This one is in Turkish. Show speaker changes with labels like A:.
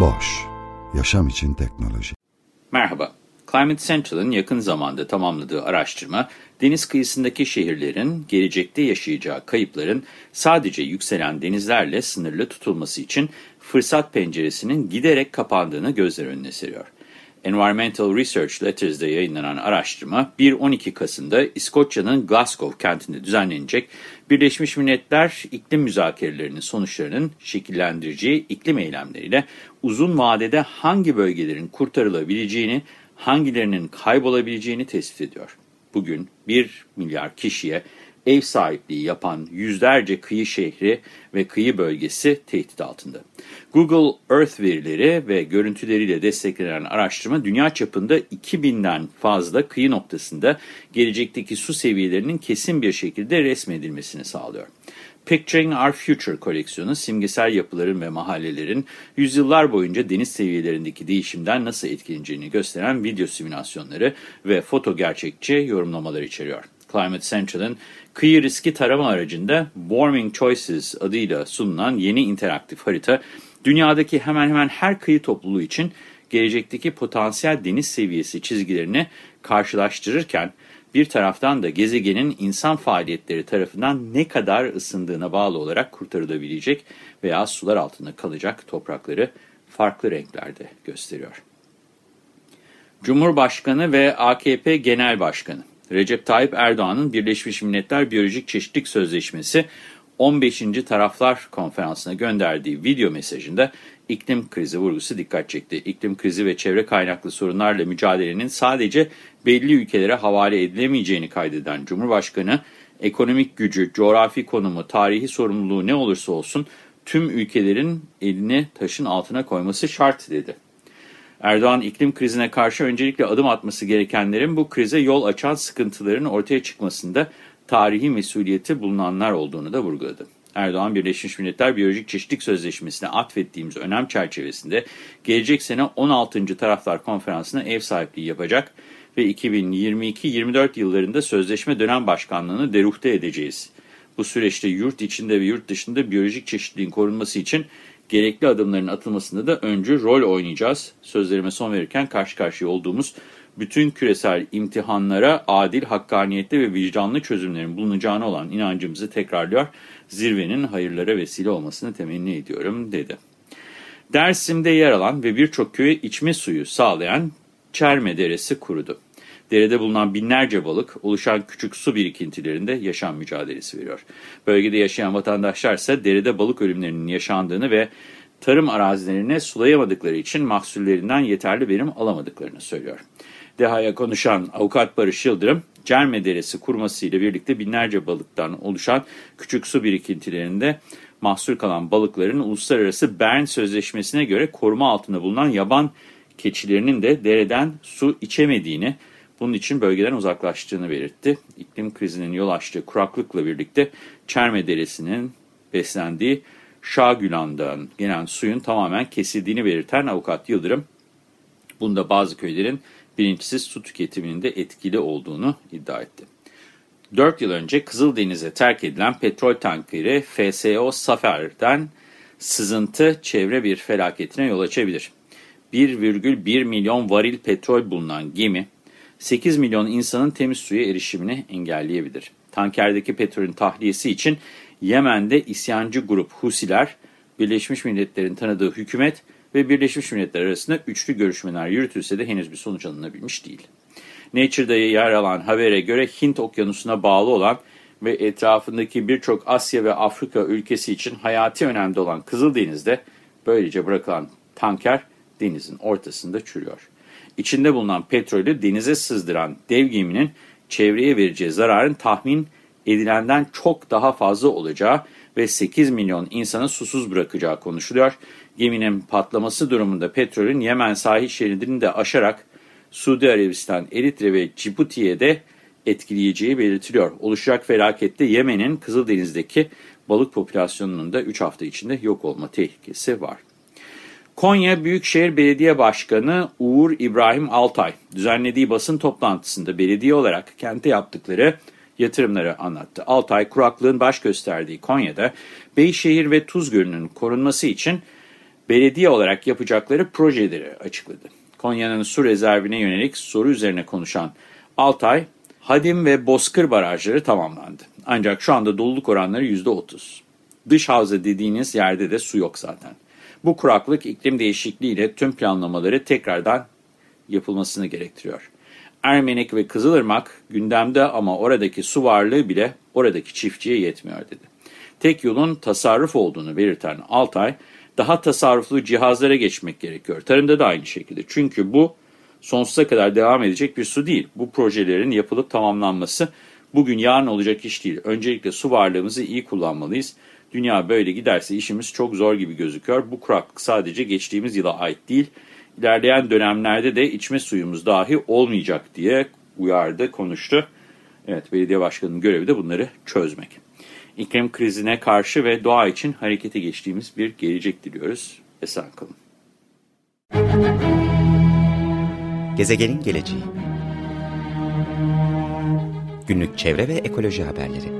A: Boş, yaşam için teknoloji.
B: Merhaba. Climate Central'ın yakın zamanda tamamladığı araştırma, deniz kıyısındaki şehirlerin gelecekte yaşayacağı kayıpların sadece yükselen denizlerle sınırlı tutulması için fırsat penceresinin giderek kapandığını gözler önüne seriyor. Environmental Research Letters'da yayınlanan araştırma 1-12 Kasım'da İskoçya'nın Glasgow kentinde düzenlenecek Birleşmiş Milletler iklim müzakerelerinin sonuçlarının şekillendireceği iklim eylemleriyle uzun vadede hangi bölgelerin kurtarılabileceğini, hangilerinin kaybolabileceğini tespit ediyor. Bugün 1 milyar kişiye ev sahipliği yapan yüzlerce kıyı şehri ve kıyı bölgesi tehdit altında. Google Earth verileri ve görüntüleriyle desteklenen araştırma dünya çapında 2000'den fazla kıyı noktasında gelecekteki su seviyelerinin kesin bir şekilde resmedilmesini sağlıyor. Picturing Our Future koleksiyonu simgesel yapıların ve mahallelerin yüzyıllar boyunca deniz seviyelerindeki değişimden nasıl etkileneceğini gösteren video simülasyonları ve foto gerçekçi yorumlamalar içeriyor. Climate Central'ın kıyı riski tarama aracında Warming Choices adıyla sunulan yeni interaktif harita, dünyadaki hemen hemen her kıyı topluluğu için gelecekteki potansiyel deniz seviyesi çizgilerini karşılaştırırken, bir taraftan da gezegenin insan faaliyetleri tarafından ne kadar ısındığına bağlı olarak kurtarılabilecek veya sular altında kalacak toprakları farklı renklerde gösteriyor. Cumhurbaşkanı ve AKP Genel Başkanı Recep Tayyip Erdoğan'ın Birleşmiş Milletler Biyolojik Çeşitlilik Sözleşmesi 15. Taraflar Konferansı'na gönderdiği video mesajında iklim krizi vurgusu dikkat çekti. İklim krizi ve çevre kaynaklı sorunlarla mücadelenin sadece belli ülkelere havale edilemeyeceğini kaydeden Cumhurbaşkanı, ekonomik gücü, coğrafi konumu, tarihi sorumluluğu ne olursa olsun tüm ülkelerin elini taşın altına koyması şart dedi. Erdoğan iklim krizine karşı öncelikle adım atması gerekenlerin bu krize yol açan sıkıntıların ortaya çıkmasında tarihi mesuliyeti bulunanlar olduğunu da vurguladı. Erdoğan, Birleşmiş Milletler Biyolojik Çeşitlilik Sözleşmesi'ne atfettiğimiz önem çerçevesinde gelecek sene 16. Taraflar Konferansı'na ev sahipliği yapacak ve 2022-24 yıllarında sözleşme dönem başkanlığını deruhte edeceğiz. Bu süreçte yurt içinde ve yurt dışında biyolojik çeşitliliğin korunması için gerekli adımların atılmasında da öncü rol oynayacağız. Sözlerime son verirken karşı karşıya olduğumuz bütün küresel imtihanlara adil, hakkaniyetli ve vicdanlı çözümlerin bulunacağına olan inancımızı tekrarlıyor. Zirvenin hayırlara vesile olmasını temenni ediyorum dedi. Dersim'de yer alan ve birçok köye içme suyu sağlayan Çerme Deresi kurudu. Derede bulunan binlerce balık oluşan küçük su birikintilerinde yaşam mücadelesi veriyor. Bölgede yaşayan vatandaşlar ise derede balık ölümlerinin yaşandığını ve tarım arazilerine sulayamadıkları için mahsullerinden yeterli verim alamadıklarını söylüyor. DEHA'ya konuşan avukat Barış Yıldırım, Cerme Deresi kurmasıyla birlikte binlerce balıktan oluşan küçük su birikintilerinde mahsul kalan balıkların uluslararası Bern Sözleşmesi'ne göre koruma altında bulunan yaban keçilerinin de dereden su içemediğini, bunun için bölgeden uzaklaştığını belirtti. İklim krizinin yol açtığı kuraklıkla birlikte Çerme Deresi'nin beslendiği Şagülan'dan gelen suyun tamamen kesildiğini belirten avukat Yıldırım, bunda bazı köylerin bilinçsiz su tüketiminin de etkili olduğunu iddia etti. 4 yıl önce Kızıldeniz'e terk edilen petrol tankeri FSO Safer'den sızıntı çevre bir felaketine yol açabilir. 1,1 milyon varil petrol bulunan gemi, 8 milyon insanın temiz suya erişimini engelleyebilir. Tankerdeki petrolün tahliyesi için Yemen'de isyancı grup Husiler, Birleşmiş Milletler'in tanıdığı hükümet ve Birleşmiş Milletler arasında üçlü görüşmeler yürütülse de henüz bir sonuç alınabilmiş değil. Nature'da yer alan habere göre Hint okyanusuna bağlı olan ve etrafındaki birçok Asya ve Afrika ülkesi için hayati önemli olan Kızıldeniz'de böylece bırakılan tanker denizin ortasında çürüyor. İçinde bulunan petrolü denize sızdıran dev geminin çevreye vereceği zararın tahmin edilenden çok daha fazla olacağı ve 8 milyon insanı susuz bırakacağı konuşuluyor. Geminin patlaması durumunda petrolün Yemen sahil şeridini de aşarak Suudi Arabistan, Eritre ve Cibuti'ye de etkileyeceği belirtiliyor. Oluşacak felakette Yemen'in Kızıldeniz'deki balık popülasyonunun da 3 hafta içinde yok olma tehlikesi var. Konya Büyükşehir Belediye Başkanı Uğur İbrahim Altay düzenlediği basın toplantısında belediye olarak kente yaptıkları yatırımları anlattı. Altay kuraklığın baş gösterdiği Konya'da Beyşehir ve Tuzgölü'nün korunması için belediye olarak yapacakları projeleri açıkladı. Konya'nın su rezervine yönelik soru üzerine konuşan Altay, Hadim ve Bozkır barajları tamamlandı. Ancak şu anda doluluk oranları %30. Dış havza dediğiniz yerde de su yok zaten. Bu kuraklık iklim değişikliğiyle tüm planlamaları tekrardan yapılmasını gerektiriyor. Ermenik ve Kızılırmak gündemde ama oradaki su varlığı bile oradaki çiftçiye yetmiyor dedi. Tek yolun tasarruf olduğunu belirten Altay, daha tasarruflu cihazlara geçmek gerekiyor. Tarımda da aynı şekilde. Çünkü bu sonsuza kadar devam edecek bir su değil. Bu projelerin yapılıp tamamlanması bugün yarın olacak iş değil. Öncelikle su varlığımızı iyi kullanmalıyız. Dünya böyle giderse işimiz çok zor gibi gözüküyor. Bu kuraklık sadece geçtiğimiz yıla ait değil. İlerleyen dönemlerde de içme suyumuz dahi olmayacak diye uyardı, konuştu. Evet, belediye başkanının görevi de bunları çözmek. İklim krizine karşı ve doğa için harekete geçtiğimiz bir gelecek diliyoruz. Esen kalın.
C: Gezegenin geleceği Günlük çevre ve ekoloji haberleri